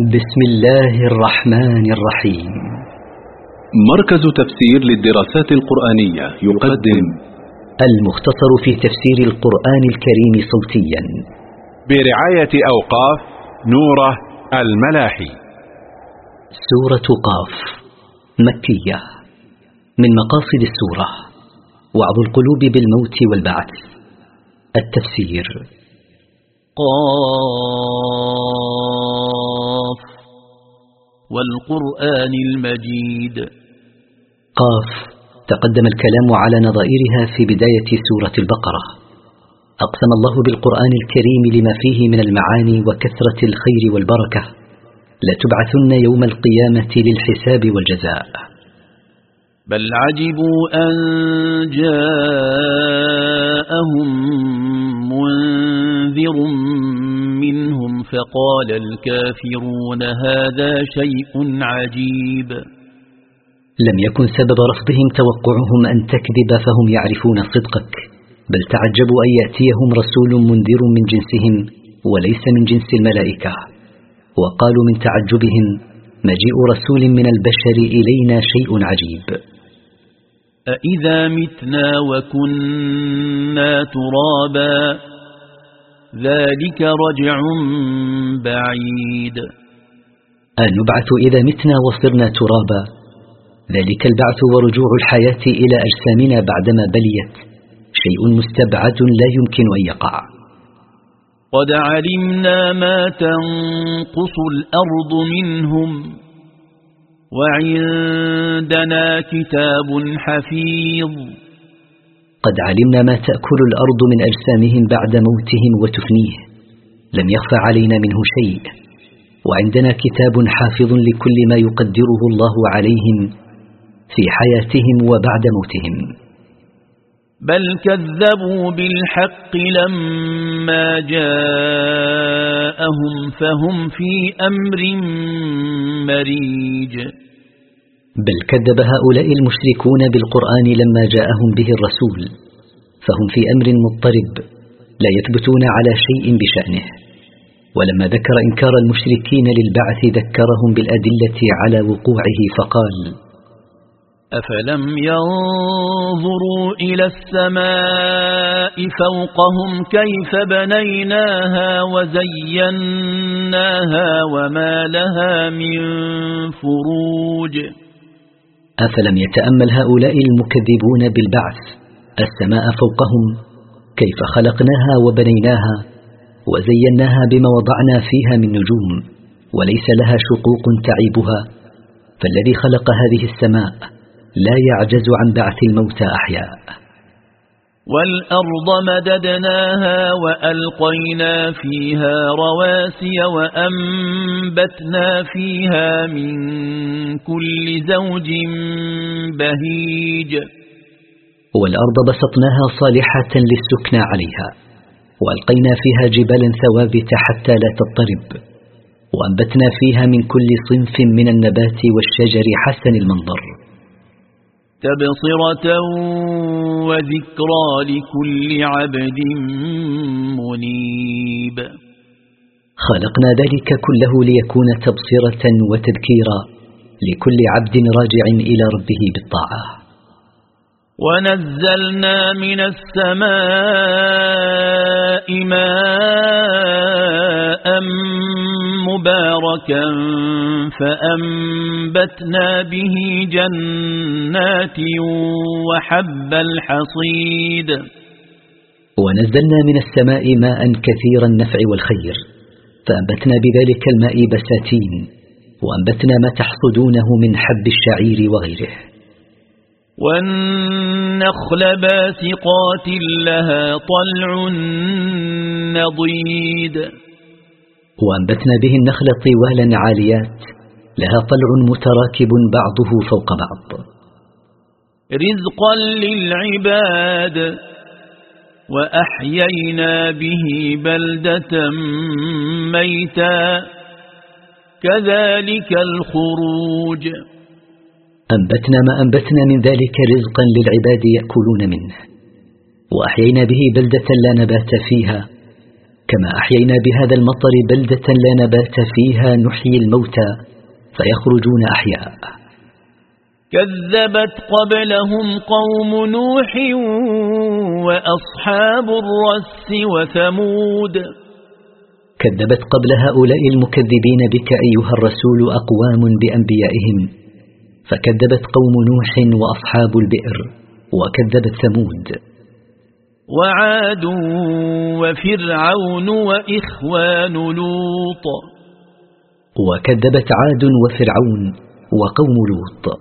بسم الله الرحمن الرحيم مركز تفسير للدراسات القرآنية يقدم المختصر في تفسير القرآن الكريم صوتيا. برعاية أوقاف نوره الملاحي. سورة قاف مكية من مقاصد السورة وعظ القلوب بالموت والبعث. التفسير. قاف والقرآن المجيد. قاف تقدم الكلام على نظائرها في بداية سورة البقرة. أقسم الله بالقرآن الكريم لما فيه من المعاني وكثرة الخير والبركة. لتبعثن يوم القيامة للحساب والجزاء. بل عجبوا أن جاءهم منذر فقال الكافرون هذا شيء عجيب. لم يكن سبب رفضهم توقعهم أن تكذب فهم يعرفون صدقك بل تعجبوا أن يأتيهم رسول منذر من جنسهم وليس من جنس الملائكة. وقالوا من تعجبهم مجيء رسول من البشر إلينا شيء عجيب. أإذا متنا وكنا ترابا ذلك رجع بعيد. أن نبعث إذا متنا وصرنا ترابا. ذلك البعث ورجوع الحياة إلى أجسامنا بعدما بليت. شيء مستبعد لا يمكن أن يقع. قد علمنا ما تنقص الأرض منهم. وعندنا كتاب حفيظ. قد علمنا ما تأكل الأرض من أجسامهم بعد موتهم وتفنيه. لم يخفى علينا منه شيء. وعندنا كتاب حافظ لكل ما يقدره الله عليهم في حياتهم وبعد موتهم. بل كذبوا بالحق لما جاءهم فهم في أمر مريج. بل كذب هؤلاء المشركون بالقرآن لما جاءهم به الرسول فهم في أمر مضطرب لا يثبتون على شيء بشأنه. ولما ذكر إنكار المشركين للبعث ذكرهم بالأدلة على وقوعه فقال أفلم ينظروا إلى السماء فوقهم كيف بنيناها وزيناها وما لها من فروج؟ أفلم يتأمل هؤلاء المكذبون بالبعث السماء فوقهم كيف خلقناها وبنيناها وزيناها بما وضعنا فيها من نجوم وليس لها شقوق تعيبها فالذي خلق هذه السماء لا يعجز عن بعث الموتى أحياء والأرض مددناها وألقينا فيها رواسي وأنبتنا فيها من كل زوج بهيج. والأرض بسطناها صالحة للسكنى عليها وألقينا فيها جبالا ثوابت حتى لا تضطرب وأنبتنا فيها من كل صنف من النبات والشجر حسن المنظر. تبصرة وذكرى لكل عبد منيب. خلقنا ذلك كله ليكون تبصرة وتذكيرا لكل عبد راجع إلى ربه بالطاعة. ونزلنا من السماء ماء مباركا فأنبتنا به جنات وحب الحصيد. ونزلنا من السماء ماء كثير النفع والخير فأنبتنا بذلك الماء بساتين وأنبتنا ما تحصدونه من حب الشعير وغيره. والنخل باسقات لها طلع نضيد. وأنبتنا به النخل طوالا عاليات لها طلع متراكب بعضه فوق بعض. رزقا للعباد وأحيينا به بلدة ميتا. كذلك الخروج. أنبتنا ما أنبتنا من ذلك رزقا للعباد يأكلون منه وأحيينا به بلدة لا نبات فيها كما أحيينا بهذا المطر بلدة لا نبات فيها نحيي الموتى فيخرجون أحياء. كذبت قبلهم قوم نوح وأصحاب الرس وثمود. كذبت قبل هؤلاء المكذبين بك أيها الرسول أقوام بأنبيائهم فكذبت قوم نوح وأصحاب البئر وكذبت ثمود. وعاد وفرعون وإخوان لوط. وكذبت عاد وفرعون وقوم لوط.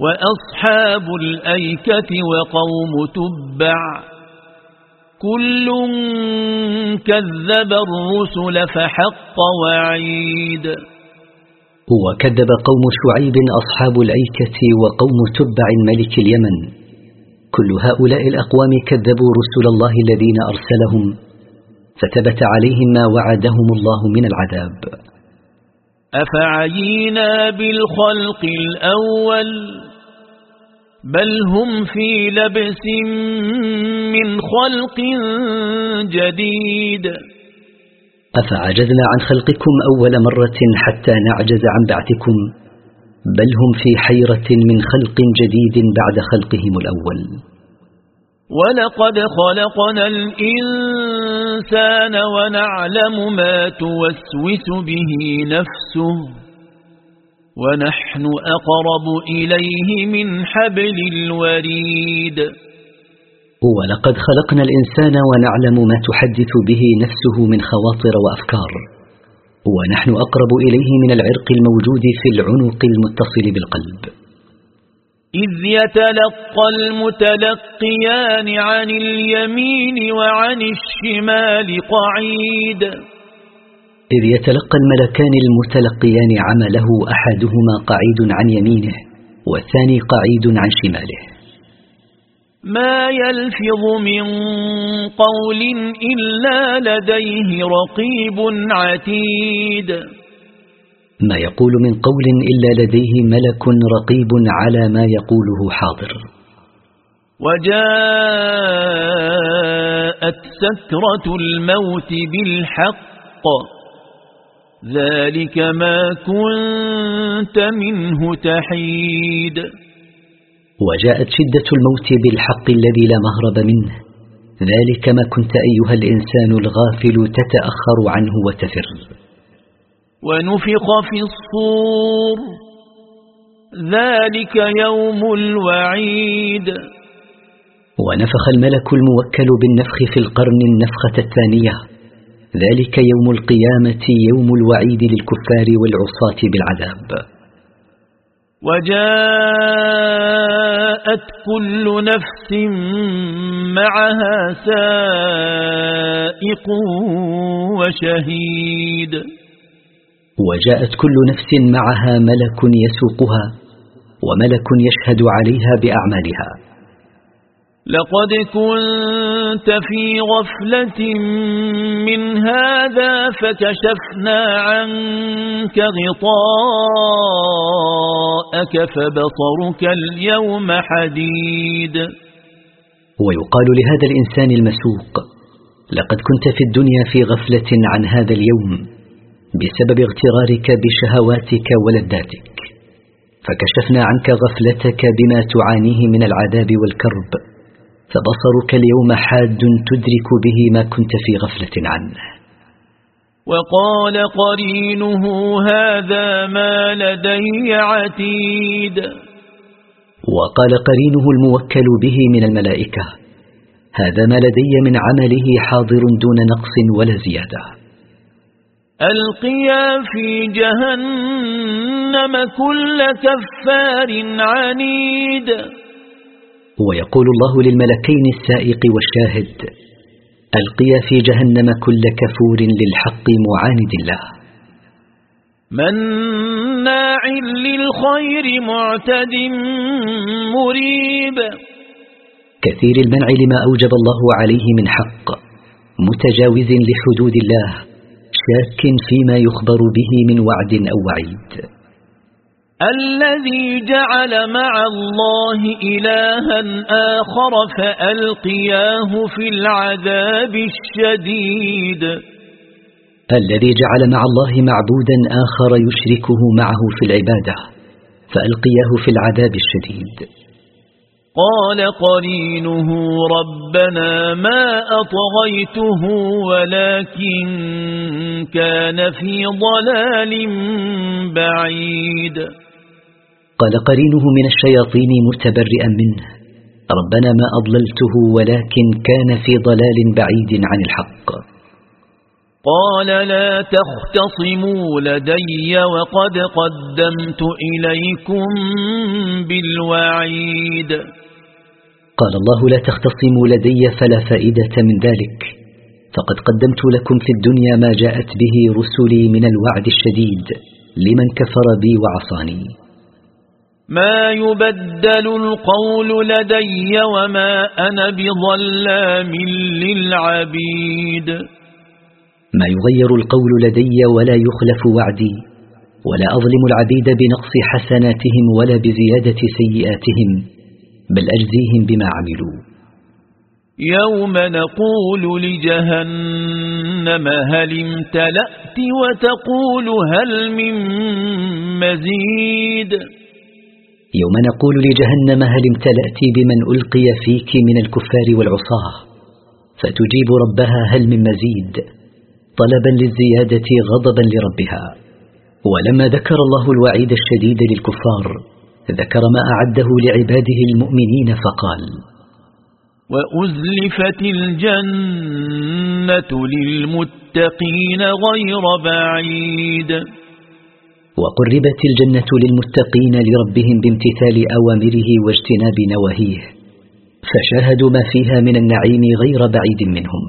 وأصحاب الأيكة وقوم تبع. كل كذب الرسل فحق وعيد. وكذب قوم شعيب أصحاب الأيكة وقوم تبع ملك اليمن. كل هؤلاء الأقوام كذبوا رسل الله الذين أرسلهم فثبت عليهم ما وعدهم الله من العذاب. أفعينا بالخلق الأول؟ بل هم في لبس من خلق جديد. أفعجزنا عن خلقكم أول مرة حتى نعجز عن بعثكم؟ بل هم في حيرة من خلق جديد بعد خلقهم الأول. ولقد خلقنا الإنسان ونعلم ما توسوس به نفسه ونحن أقرب إليه من حبل الوريد. ولقد خلقنا الإنسان ونعلم ما تحدث به نفسه من خواطر وأفكار. ونحن أقرب إليه من العرق الموجود في العنق المتصل بالقلب. إذ يتلقى المتلقيان عن اليمين وعن الشمال قعيد. إذ يتلقى الملكان المتلقيان عمله أحدهما قعيد عن يمينه والثاني قعيد عن شماله. ما يلفظ من قول إلا لديه رقيب عتيد. ما يقول من قول إلا لديه ملك رقيب على ما يقوله حاضر. وجاءت سكرة الموت بالحق. ذلك ما كنت منه تحيد. وجاءت شدة الموت بالحق الذي لا مهرب منه. ذلك ما كنت أيها الإنسان الغافل تتأخر عنه وتفر. ونفق في الصور. ذلك يوم الوعيد. ونفخ الملك الموكل بالنفخ في القرن النفخة الثانية. ذلك يوم القيامة يوم الوعيد للكفار والعصاة بالعذاب. وجاءت كل نفس معها سائق وشهيد. وجاءت كل نفس معها ملك يسوقها وملك يشهد عليها بأعمالها. لقد كنت في غفلة من هذا فكشفنا عنك غطاءك فبصرك اليوم حديد. ويقال لهذا الإنسان المسوق لقد كنت في الدنيا في غفلة عن هذا اليوم بسبب اغترارك بشهواتك ولذاتك فكشفنا عنك غفلتك بما تعانيه من العذاب والكرب. فبصرك اليوم حاد تدرك به ما كنت في غفلة عنه. وقال قرينه هذا ما لدي عتيد. وقال قرينه الموكل به من الملائكة هذا ما لدي من عمله حاضر دون نقص ولا زيادة. ألقيا في جهنم كل كفار عنيد. ويقول الله للملكين السائق والشاهد ألقيا في جهنم كل كفور للحق معاند الله مناع للخير معتد مريب. كثير المنع لما أوجب الله عليه من حق متجاوز لحدود الله شاك فيما يخبر به من وعد أو وعيد. الذي جعل مع الله إلها آخر فألقياه في العذاب الشديد. الذي جعل مع الله معبودا آخر يشركه معه في العبادة فألقياه في العذاب الشديد. قال قرينه ربنا ما أطغيته ولكن كان في ضلال بعيد. قال قرينه من الشياطين متبرئا منه. ربنا ما أضللته ولكن كان في ضلال بعيد عن الحق. قال لا تختصموا لدي وقد قدمت إليكم بالوعيد. قال الله لا تختصموا لدي فلا فائدة من ذلك. فقد قدمت لكم في الدنيا ما جاءت به رسلي من الوعد الشديد. لمن كفر بي وعصاني. ما يبدل القول لدي وما أنا بظلام للعبيد. ما يغير القول لدي ولا يخلف وعدي ولا أظلم العبيد بنقص حسناتهم ولا بزيادة سيئاتهم بل أجزيهم بما عملوا. يوم نقول لجهنم هل امتلأت وتقول هل من مزيد؟ يوم نقول لجهنم هل امتلأت بمن ألقي فيك من الكفار والعصاة؟ فتجيب ربها هل من مزيد؟ طلبا للزيادة غضبا لربها. ولما ذكر الله الوعيد الشديد للكفار ذكر ما أعده لعباده المؤمنين فقال وأزلفت الجنة للمتقين غير بعيد. وقربت الجنة للمتقين لربهم بامتثال أوامره واجتناب نواهيه فشاهدوا ما فيها من النعيم غير بعيد منهم.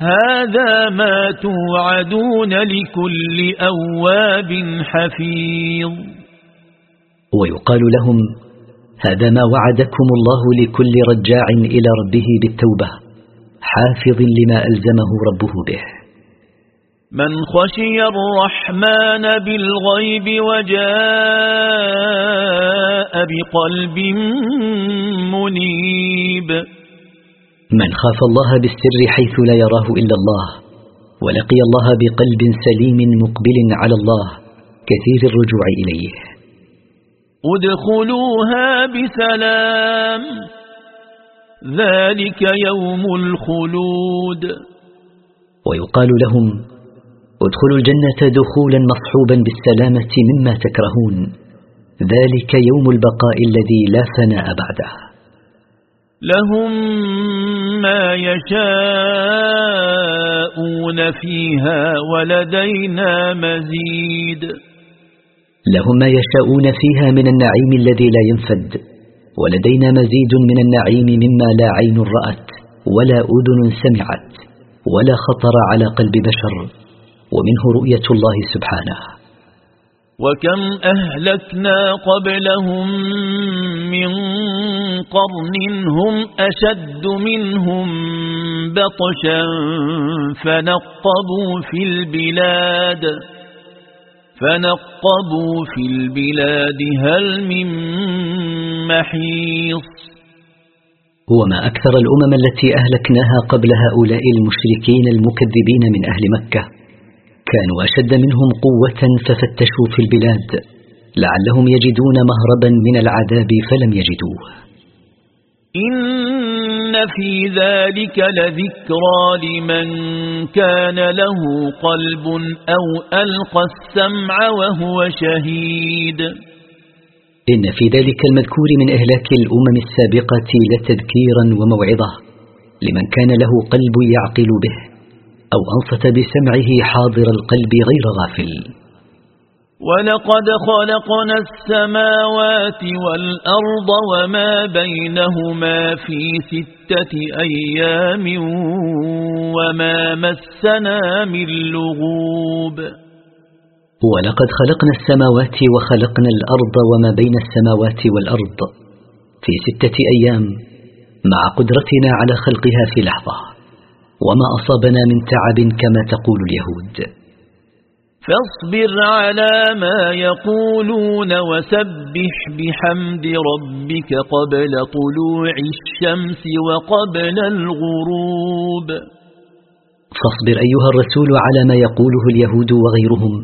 هذا ما توعدون لكل أواب حفيظ. ويقال لهم هذا ما وعدكم الله لكل رجاع إلى ربه بالتوبة حافظ لما ألزمه ربه به. من خشي الرحمن بالغيب وجاء بقلب منيب. من خاف الله بالسر حيث لا يراه إلا الله ولقي الله بقلب سليم مقبل على الله كثير الرجوع إليه. ادخلوها بسلام ذلك يوم الخلود. ويقال لهم ادخلوا الجنة دخولا مصحوبا بالسلامة مما تكرهون. ذلك يوم البقاء الذي لا فناء بعده. لهم ما يشاءون فيها ولدينا مزيد. لهم ما يشاءون فيها من النعيم الذي لا ينفد. ولدينا مزيد من النعيم مما لا عين رأت ولا أذن سمعت ولا خطر على قلب بشر. ومنه رؤية الله سبحانه. وكم أهلكنا قبلهم من قرن هم أشد منهم بطشا فنقبوا في البلاد فنقبوا في البلاد هل من محيص؟ وما أكثر الأمم التي أهلكناها قبل هؤلاء المشركين المكذبين من أهل مكة. كانوا أشد منهم قوة ففتشوا في البلاد لعلهم يجدون مهربا من العذاب فلم يجدوه. إن في ذلك لذكرى لمن كان له قلب أو ألقى السمع وهو شهيد. إن في ذلك المذكور من إهلاك الأمم السابقة لتذكيرا وموعظة لمن كان له قلب يعقل به. أو أنصت بسمعه حاضر القلب غير غافل. ولقد خلقنا السماوات والأرض وما بينهما في ستة أيام وما مسنا من لغوب. ولقد خلقنا السماوات وخلقنا الأرض وما بين السماوات والأرض في ستة أيام مع قدرتنا على خلقها في لحظة. وما أصابنا من تعب كما تقول اليهود. فاصبر على ما يقولون وسبح بحمد ربك قبل طلوع الشمس وقبل الغروب. فاصبر أيها الرسول على ما يقوله اليهود وغيرهم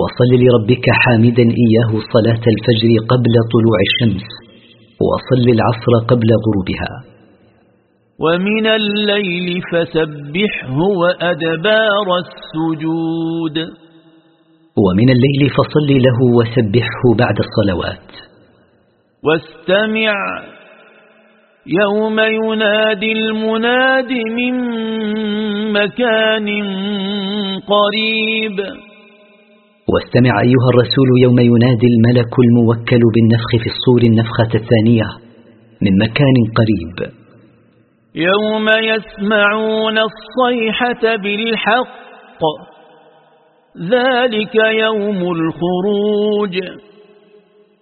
وصل لربك حامدا إياه صلاة الفجر قبل طلوع الشمس وصل العصر قبل غروبها. ومن الليل فسبحه وأدبار السجود. ومن الليل فصل له وسبحه بعد الصلوات. واستمع يوم ينادي المناد من مكان قريب. واستمع أيها الرسول يوم ينادي الملك الموكل بالنفخ في الصور النفخة الثانية من مكان قريب. يوم يسمعون الصيحة بالحق ذلك يوم الخروج.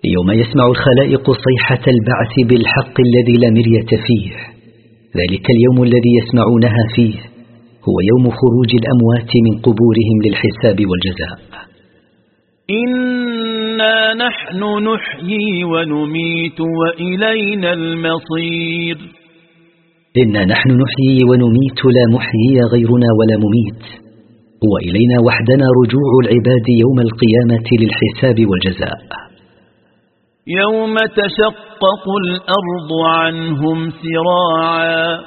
يوم يسمع الخلائق صيحة البعث بالحق الذي لا مرية فيه ذلك اليوم الذي يسمعونها فيه هو يوم خروج الأموات من قبورهم للحساب والجزاء. إنا نحن نحيي ونميت وإلينا المصير. إنا نحن نحيي ونميت لا محيي غيرنا ولا مميت. وإلينا وحدنا رجوع العباد يوم القيامة للحساب والجزاء. يوم تشقق الأرض عنهم سراعا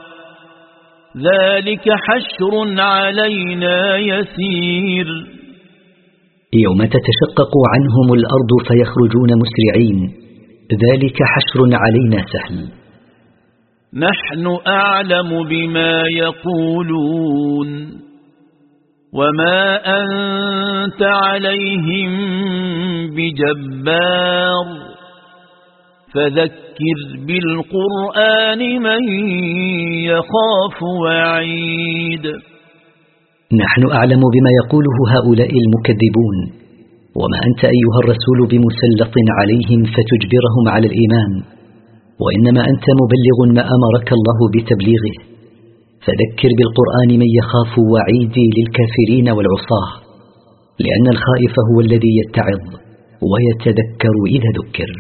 ذلك حشر علينا يسير. يوم تتشقق عنهم الأرض فيخرجون مسرعين ذلك حشر علينا سهل. نحن أعلم بما يقولون وما أنت عليهم بجبار فذكر بالقرآن من يخاف وعيد نحن أعلم بما يقوله هؤلاء المكذبون وما أنت أيها الرسول بمسلط عليهم فتجبرهم على الإيمان وإنما أنت مبلغ ما أمرك الله بتبليغه. فذكر بالقرآن من يخاف وعيدي للكافرين والعصاه لأن الخائف هو الذي يتعظ ويتذكر إذا ذكر.